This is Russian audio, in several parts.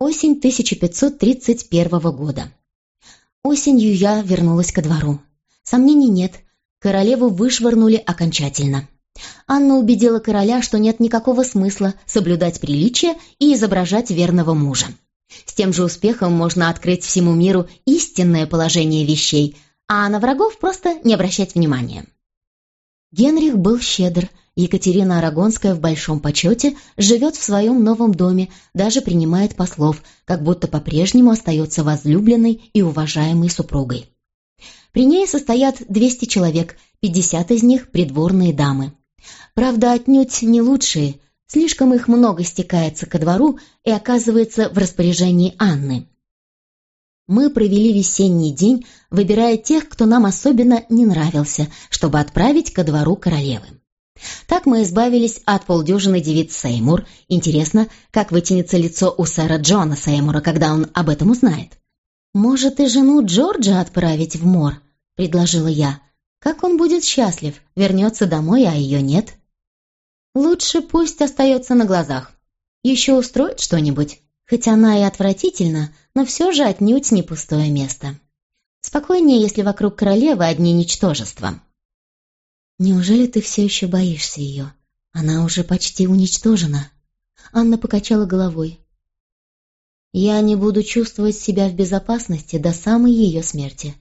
Осень 1531 года. Осенью я вернулась ко двору. Сомнений нет, королеву вышвырнули окончательно. Анна убедила короля, что нет никакого смысла соблюдать приличие и изображать верного мужа. С тем же успехом можно открыть всему миру истинное положение вещей, а на врагов просто не обращать внимания. Генрих был щедр, Екатерина Арагонская в большом почете живет в своем новом доме, даже принимает послов, как будто по-прежнему остается возлюбленной и уважаемой супругой. При ней состоят 200 человек, 50 из них – придворные дамы. Правда, отнюдь не лучшие, слишком их много стекается ко двору и оказывается в распоряжении Анны. Мы провели весенний день, выбирая тех, кто нам особенно не нравился, чтобы отправить ко двору королевы. Так мы избавились от полдюжины девиц Сеймур. Интересно, как вытянется лицо у сэра Джона Сеймура, когда он об этом узнает. «Может, и жену Джорджа отправить в мор?» — предложила я. «Как он будет счастлив, вернется домой, а ее нет?» «Лучше пусть остается на глазах. Еще устроит что-нибудь, хоть она и отвратительна, но все же отнюдь не пустое место. Спокойнее, если вокруг королевы одни ничтожества». «Неужели ты все еще боишься ее? Она уже почти уничтожена». Анна покачала головой. «Я не буду чувствовать себя в безопасности до самой ее смерти.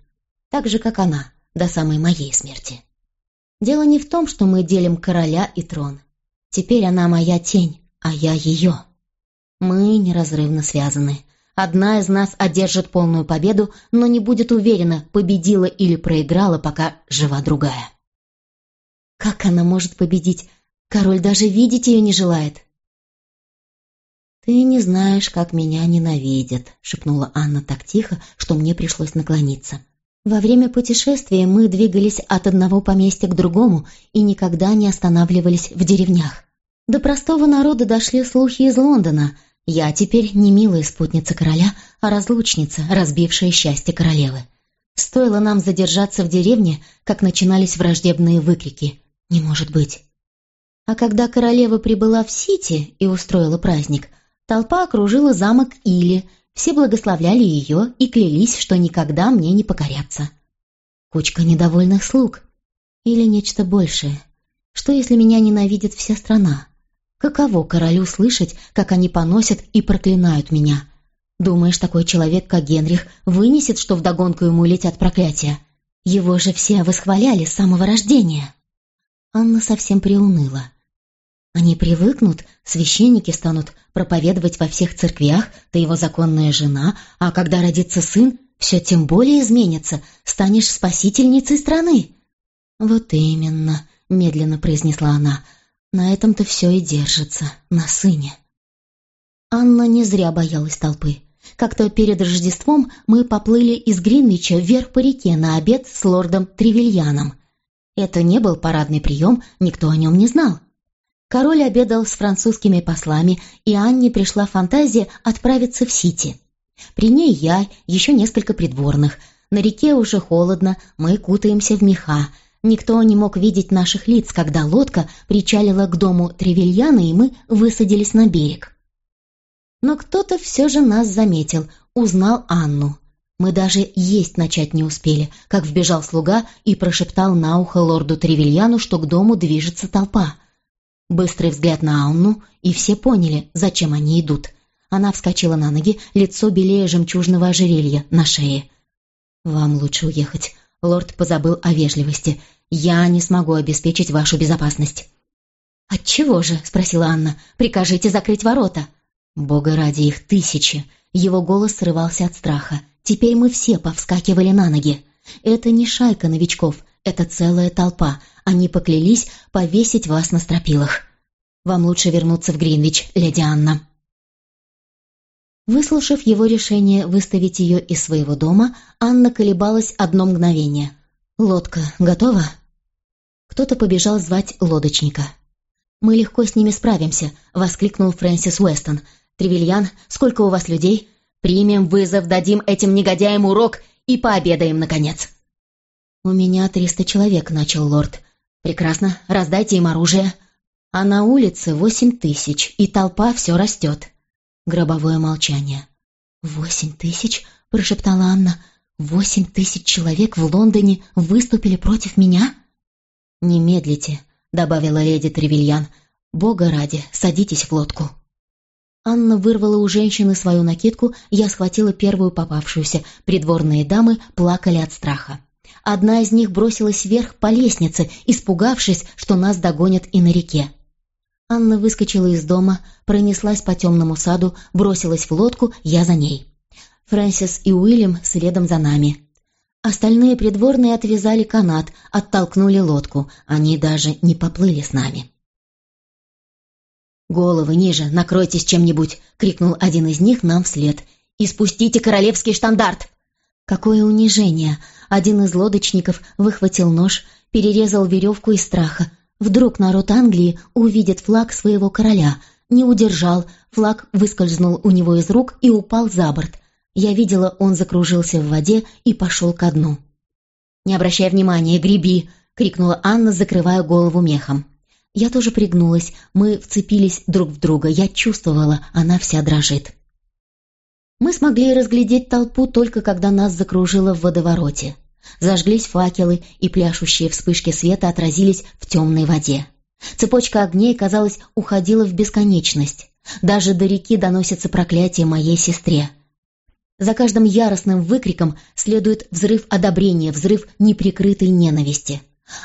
Так же, как она, до самой моей смерти. Дело не в том, что мы делим короля и трон. Теперь она моя тень, а я ее. Мы неразрывно связаны. Одна из нас одержит полную победу, но не будет уверена, победила или проиграла, пока жива другая». Как она может победить? Король даже видеть ее не желает. «Ты не знаешь, как меня ненавидят», — шепнула Анна так тихо, что мне пришлось наклониться. Во время путешествия мы двигались от одного поместья к другому и никогда не останавливались в деревнях. До простого народа дошли слухи из Лондона. Я теперь не милая спутница короля, а разлучница, разбившая счастье королевы. Стоило нам задержаться в деревне, как начинались враждебные выкрики. Не может быть. А когда королева прибыла в Сити и устроила праздник, толпа окружила замок Или, все благословляли ее и клялись, что никогда мне не покорятся. Кучка недовольных слуг. Или нечто большее. Что, если меня ненавидит вся страна? Каково королю слышать, как они поносят и проклинают меня? Думаешь, такой человек, как Генрих, вынесет, что вдогонку ему летят проклятия? Его же все восхваляли с самого рождения. Анна совсем приуныла. Они привыкнут, священники станут проповедовать во всех церквях, ты его законная жена, а когда родится сын, все тем более изменится, станешь спасительницей страны. Вот именно, медленно произнесла она, на этом-то все и держится, на сыне. Анна не зря боялась толпы. Как-то перед Рождеством мы поплыли из Гринвича вверх по реке на обед с лордом Тревельяном. Это не был парадный прием, никто о нем не знал. Король обедал с французскими послами, и Анне пришла фантазия отправиться в Сити. При ней я, еще несколько придворных. На реке уже холодно, мы кутаемся в меха. Никто не мог видеть наших лиц, когда лодка причалила к дому Тревельяна, и мы высадились на берег. Но кто-то все же нас заметил, узнал Анну. Мы даже есть начать не успели, как вбежал слуга и прошептал на ухо лорду Тревельяну, что к дому движется толпа. Быстрый взгляд на Анну, и все поняли, зачем они идут. Она вскочила на ноги, лицо белее жемчужного ожерелья на шее. «Вам лучше уехать. Лорд позабыл о вежливости. Я не смогу обеспечить вашу безопасность». «Отчего же?» — спросила Анна. «Прикажите закрыть ворота». «Бога ради их тысячи!» Его голос срывался от страха. Теперь мы все повскакивали на ноги. Это не шайка новичков, это целая толпа. Они поклялись повесить вас на стропилах. Вам лучше вернуться в Гринвич, леди Анна». Выслушав его решение выставить ее из своего дома, Анна колебалась одно мгновение. «Лодка готова?» Кто-то побежал звать лодочника. «Мы легко с ними справимся», — воскликнул Фрэнсис Уэстон. «Тревельян, сколько у вас людей?» Примем вызов, дадим этим негодяям урок и пообедаем, наконец». «У меня триста человек», — начал лорд. «Прекрасно, раздайте им оружие». А на улице восемь тысяч, и толпа все растет. Гробовое молчание. «Восемь тысяч?» — прошептала Анна. «Восемь тысяч человек в Лондоне выступили против меня?» «Не медлите», — добавила леди Тревельян. «Бога ради, садитесь в лодку». Анна вырвала у женщины свою накидку, я схватила первую попавшуюся. Придворные дамы плакали от страха. Одна из них бросилась вверх по лестнице, испугавшись, что нас догонят и на реке. Анна выскочила из дома, пронеслась по темному саду, бросилась в лодку, я за ней. Фрэнсис и Уильям следом за нами. Остальные придворные отвязали канат, оттолкнули лодку, они даже не поплыли с нами. «Головы ниже, накройтесь чем-нибудь!» — крикнул один из них нам вслед. «И спустите королевский штандарт!» Какое унижение! Один из лодочников выхватил нож, перерезал веревку из страха. Вдруг народ Англии увидит флаг своего короля. Не удержал, флаг выскользнул у него из рук и упал за борт. Я видела, он закружился в воде и пошел ко дну. «Не обращай внимания, греби!» — крикнула Анна, закрывая голову мехом. Я тоже пригнулась, мы вцепились друг в друга, я чувствовала, она вся дрожит. Мы смогли разглядеть толпу только когда нас закружило в водовороте. Зажглись факелы, и пляшущие вспышки света отразились в темной воде. Цепочка огней, казалось, уходила в бесконечность. Даже до реки доносится проклятие моей сестре. За каждым яростным выкриком следует взрыв одобрения, взрыв неприкрытой ненависти.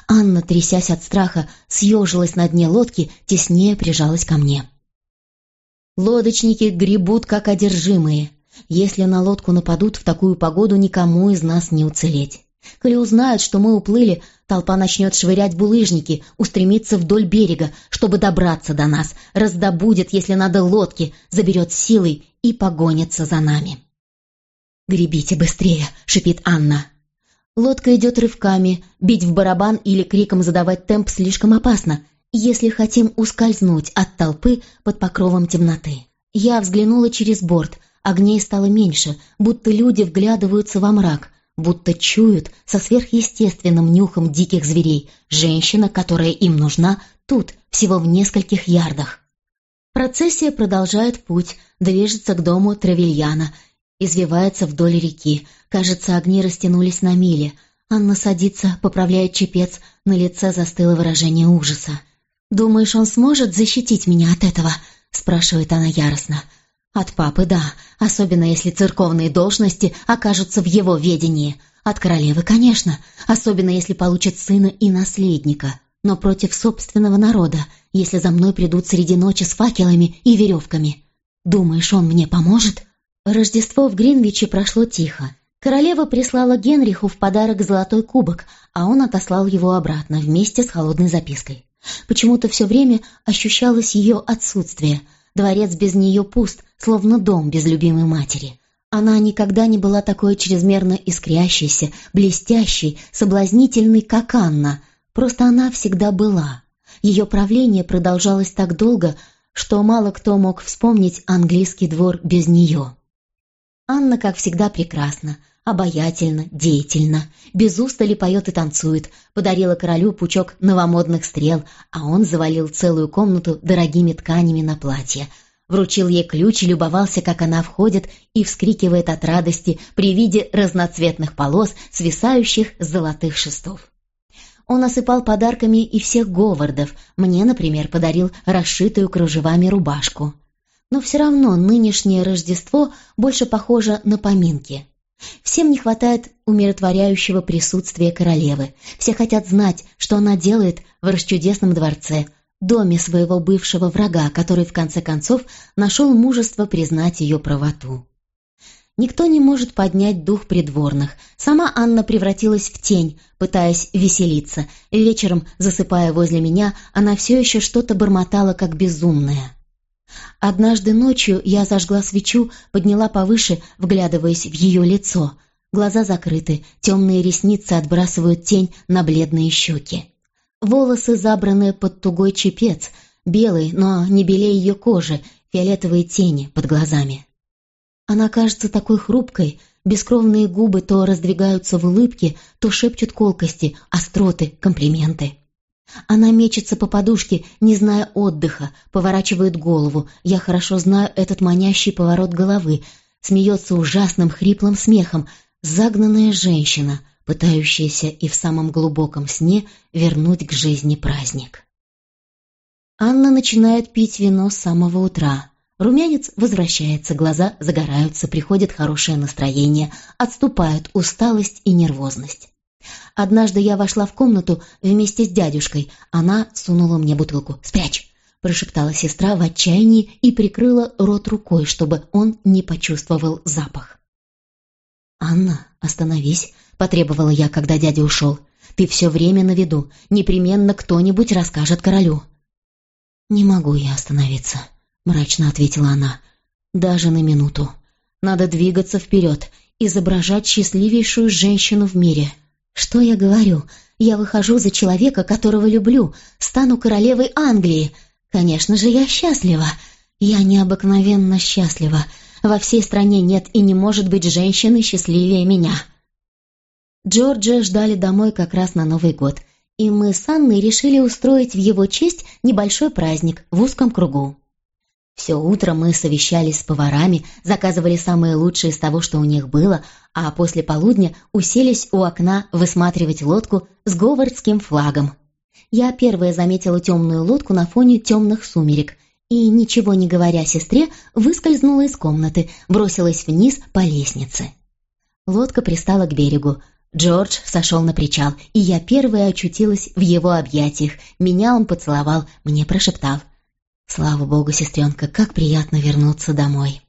Анна, трясясь от страха, съежилась на дне лодки, теснее прижалась ко мне. Лодочники гребут, как одержимые. Если на лодку нападут в такую погоду, никому из нас не уцелеть. Коли узнают, что мы уплыли, толпа начнет швырять булыжники, устремиться вдоль берега, чтобы добраться до нас, раздобудет, если надо, лодки, заберет силой и погонится за нами. «Гребите быстрее!» — шипит Анна. Лодка идет рывками, бить в барабан или криком задавать темп слишком опасно, если хотим ускользнуть от толпы под покровом темноты. Я взглянула через борт, огней стало меньше, будто люди вглядываются во мрак, будто чуют со сверхъестественным нюхом диких зверей. Женщина, которая им нужна, тут, всего в нескольких ярдах. Процессия продолжает путь, движется к дому Травельяна, извивается вдоль реки. Кажется, огни растянулись на мили. Анна садится, поправляет чепец, на лице застыло выражение ужаса. «Думаешь, он сможет защитить меня от этого?» — спрашивает она яростно. «От папы, да, особенно если церковные должности окажутся в его ведении. От королевы, конечно, особенно если получит сына и наследника. Но против собственного народа, если за мной придут среди ночи с факелами и веревками. Думаешь, он мне поможет?» Рождество в Гринвиче прошло тихо. Королева прислала Генриху в подарок золотой кубок, а он отослал его обратно вместе с холодной запиской. Почему-то все время ощущалось ее отсутствие. Дворец без нее пуст, словно дом без любимой матери. Она никогда не была такой чрезмерно искрящейся, блестящей, соблазнительной, как Анна. Просто она всегда была. Ее правление продолжалось так долго, что мало кто мог вспомнить английский двор без нее. Анна, как всегда, прекрасна, обаятельна, деятельна, без устали поет и танцует, подарила королю пучок новомодных стрел, а он завалил целую комнату дорогими тканями на платье. Вручил ей ключ и любовался, как она входит и вскрикивает от радости при виде разноцветных полос, свисающих с золотых шестов. Он осыпал подарками и всех Говардов. Мне, например, подарил расшитую кружевами рубашку но все равно нынешнее Рождество больше похоже на поминки. Всем не хватает умиротворяющего присутствия королевы. Все хотят знать, что она делает в расчудесном дворце, доме своего бывшего врага, который в конце концов нашел мужество признать ее правоту. Никто не может поднять дух придворных. Сама Анна превратилась в тень, пытаясь веселиться. Вечером, засыпая возле меня, она все еще что-то бормотала, как безумная. Однажды ночью я зажгла свечу, подняла повыше, вглядываясь в ее лицо. Глаза закрыты, темные ресницы отбрасывают тень на бледные щеки. Волосы забраны под тугой чепец, белый, но не белее ее кожи, фиолетовые тени под глазами. Она кажется такой хрупкой, бескровные губы то раздвигаются в улыбке, то шепчут колкости, остроты, комплименты. Она мечется по подушке, не зная отдыха, поворачивает голову. Я хорошо знаю этот манящий поворот головы. смеется ужасным хриплым смехом, загнанная женщина, пытающаяся и в самом глубоком сне вернуть к жизни праздник. Анна начинает пить вино с самого утра. Румянец возвращается, глаза загораются, приходит хорошее настроение, отступают усталость и нервозность. Однажды я вошла в комнату вместе с дядюшкой. Она сунула мне бутылку. «Спрячь!» – прошептала сестра в отчаянии и прикрыла рот рукой, чтобы он не почувствовал запах. «Анна, остановись!» – потребовала я, когда дядя ушел. «Ты все время на виду. Непременно кто-нибудь расскажет королю». «Не могу я остановиться», — мрачно ответила она. «Даже на минуту. Надо двигаться вперед, изображать счастливейшую женщину в мире». «Что я говорю? Я выхожу за человека, которого люблю, стану королевой Англии. Конечно же, я счастлива. Я необыкновенно счастлива. Во всей стране нет и не может быть женщины счастливее меня». Джорджа ждали домой как раз на Новый год, и мы с Анной решили устроить в его честь небольшой праздник в узком кругу. Все утро мы совещались с поварами, заказывали самые лучшие из того, что у них было, а после полудня уселись у окна высматривать лодку с говардским флагом. Я первая заметила темную лодку на фоне темных сумерек и, ничего не говоря сестре, выскользнула из комнаты, бросилась вниз по лестнице. Лодка пристала к берегу. Джордж сошел на причал, и я первая очутилась в его объятиях. Меня он поцеловал, мне прошептал — Слава богу, сестренка, как приятно вернуться домой.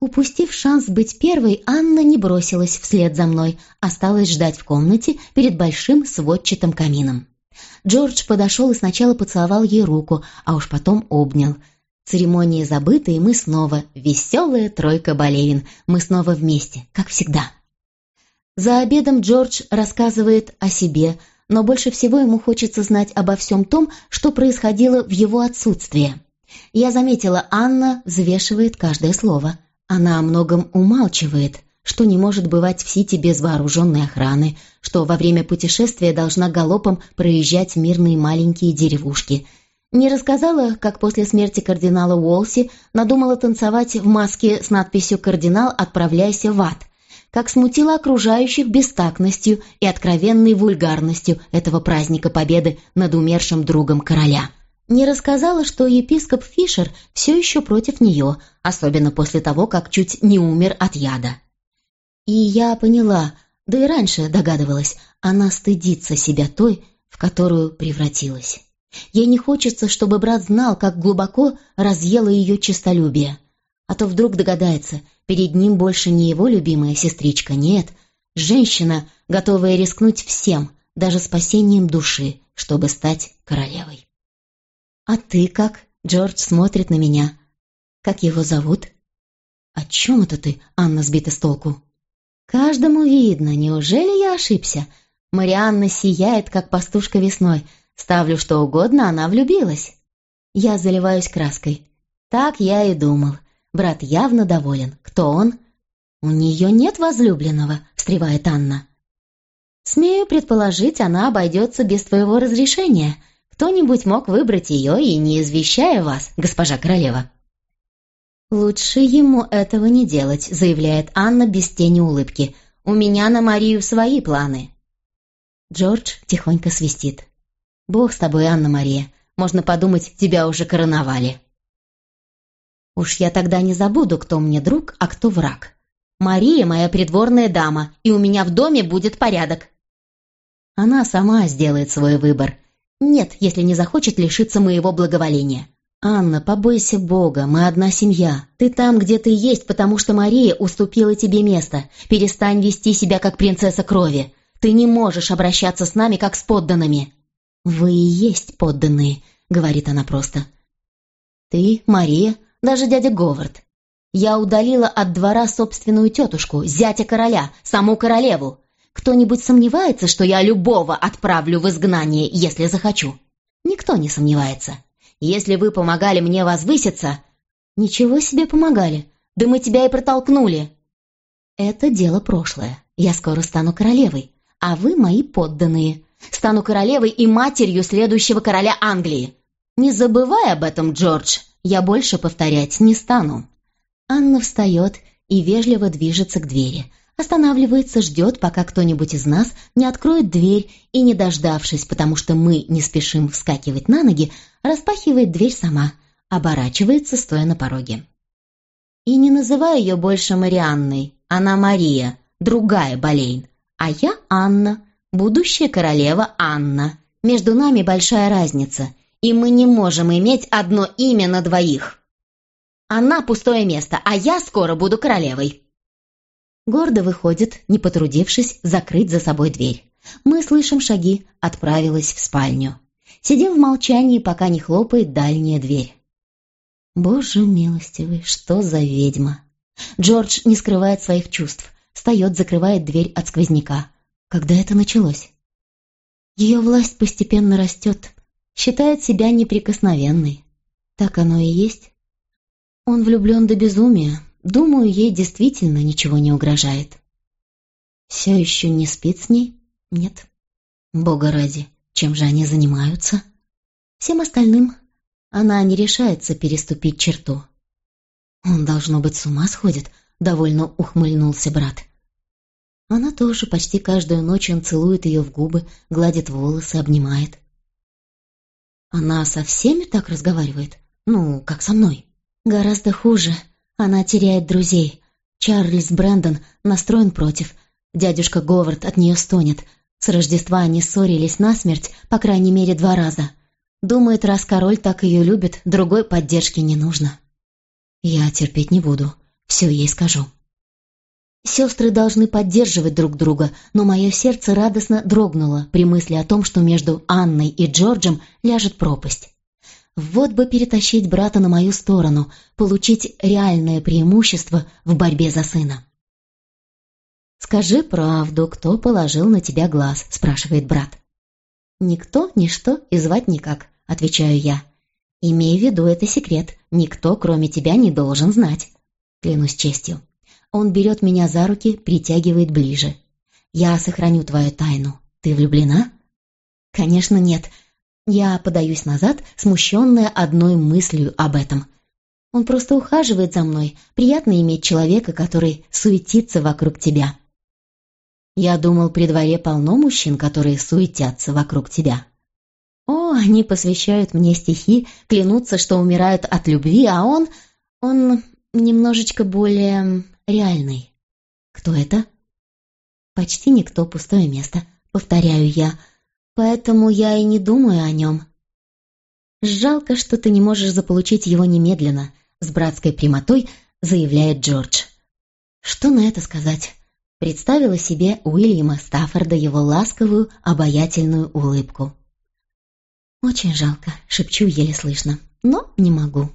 Упустив шанс быть первой, Анна не бросилась вслед за мной, осталась ждать в комнате перед большим сводчатым камином. Джордж подошел и сначала поцеловал ей руку, а уж потом обнял. Церемонии забыты, и мы снова веселая тройка болеин. Мы снова вместе, как всегда. За обедом Джордж рассказывает о себе, но больше всего ему хочется знать обо всем том, что происходило в его отсутствие. Я заметила, Анна взвешивает каждое слово. Она о многом умалчивает, что не может бывать в Сити без вооруженной охраны, что во время путешествия должна галопом проезжать мирные маленькие деревушки. Не рассказала, как после смерти кардинала Уолси надумала танцевать в маске с надписью «Кардинал, отправляйся в ад», как смутила окружающих бестактностью и откровенной вульгарностью этого праздника победы над умершим другом короля. Не рассказала, что епископ Фишер все еще против нее, особенно после того, как чуть не умер от яда. И я поняла, да и раньше догадывалась, она стыдится себя той, в которую превратилась. Ей не хочется, чтобы брат знал, как глубоко разъело ее честолюбие. А то вдруг догадается, Перед ним больше не его любимая сестричка, нет. Женщина, готовая рискнуть всем, даже спасением души, чтобы стать королевой. «А ты как?» — Джордж смотрит на меня. «Как его зовут?» «О чем это ты?» — Анна сбита с толку. «Каждому видно, неужели я ошибся? Марианна сияет, как пастушка весной. Ставлю что угодно, она влюбилась». Я заливаюсь краской. Так я и думал. Брат явно доволен. Кто он? «У нее нет возлюбленного», — встревает Анна. «Смею предположить, она обойдется без твоего разрешения. Кто-нибудь мог выбрать ее и не извещая вас, госпожа королева». «Лучше ему этого не делать», — заявляет Анна без тени улыбки. «У меня на Марию свои планы». Джордж тихонько свистит. «Бог с тобой, Анна-Мария. Можно подумать, тебя уже короновали». Уж я тогда не забуду, кто мне друг, а кто враг. Мария моя придворная дама, и у меня в доме будет порядок. Она сама сделает свой выбор. Нет, если не захочет лишиться моего благоволения. «Анна, побойся Бога, мы одна семья. Ты там, где ты есть, потому что Мария уступила тебе место. Перестань вести себя, как принцесса крови. Ты не можешь обращаться с нами, как с подданными». «Вы и есть подданные», — говорит она просто. «Ты, Мария, даже дядя Говард. Я удалила от двора собственную тетушку, зятя короля, саму королеву. Кто-нибудь сомневается, что я любого отправлю в изгнание, если захочу? Никто не сомневается. Если вы помогали мне возвыситься... Ничего себе помогали. Да мы тебя и протолкнули. Это дело прошлое. Я скоро стану королевой, а вы мои подданные. Стану королевой и матерью следующего короля Англии. Не забывай об этом, Джордж. Я больше повторять не стану». Анна встает и вежливо движется к двери. Останавливается, ждет, пока кто-нибудь из нас не откроет дверь и, не дождавшись, потому что мы не спешим вскакивать на ноги, распахивает дверь сама, оборачивается, стоя на пороге. И не называй ее больше Марианной, она Мария, другая Болейн, а я Анна, будущая королева Анна. Между нами большая разница, и мы не можем иметь одно имя на двоих. Она пустое место, а я скоро буду королевой. Гордо выходит, не потрудившись закрыть за собой дверь. Мы слышим шаги, отправилась в спальню. Сидим в молчании, пока не хлопает дальняя дверь. Боже милостивый, что за ведьма! Джордж не скрывает своих чувств, встает, закрывает дверь от сквозняка. Когда это началось? Ее власть постепенно растет, считает себя неприкосновенной. Так оно и есть. Он влюблен до безумия. Думаю, ей действительно ничего не угрожает. Все еще не спит с ней? Нет. Бога ради, чем же они занимаются? Всем остальным. Она не решается переступить черту. Он, должно быть, с ума сходит, довольно ухмыльнулся брат. Она тоже почти каждую ночь он целует ее в губы, гладит волосы, обнимает. Она со всеми так разговаривает? Ну, как со мной? Гораздо хуже. Она теряет друзей. Чарльз Брэндон настроен против. Дядюшка Говард от нее стонет. С Рождества они ссорились насмерть, по крайней мере, два раза. Думает, раз король так ее любит, другой поддержки не нужно. Я терпеть не буду. Все ей скажу. Сестры должны поддерживать друг друга, но мое сердце радостно дрогнуло при мысли о том, что между Анной и Джорджем ляжет пропасть. Вот бы перетащить брата на мою сторону, получить реальное преимущество в борьбе за сына. «Скажи правду, кто положил на тебя глаз?» – спрашивает брат. «Никто, ничто и звать никак», – отвечаю я. «Имей в виду, это секрет. Никто, кроме тебя, не должен знать». Клянусь честью. Он берет меня за руки, притягивает ближе. «Я сохраню твою тайну. Ты влюблена?» «Конечно, нет». Я подаюсь назад, смущенная одной мыслью об этом. Он просто ухаживает за мной. Приятно иметь человека, который суетится вокруг тебя. Я думал, при дворе полно мужчин, которые суетятся вокруг тебя. О, они посвящают мне стихи, клянутся, что умирают от любви, а он... он немножечко более реальный. Кто это? Почти никто, пустое место, повторяю я, поэтому я и не думаю о нем. Жалко, что ты не можешь заполучить его немедленно, с братской прямотой заявляет Джордж. Что на это сказать? Представила себе Уильяма Стаффорда его ласковую, обаятельную улыбку. «Очень жалко», — шепчу еле слышно, — «но не могу».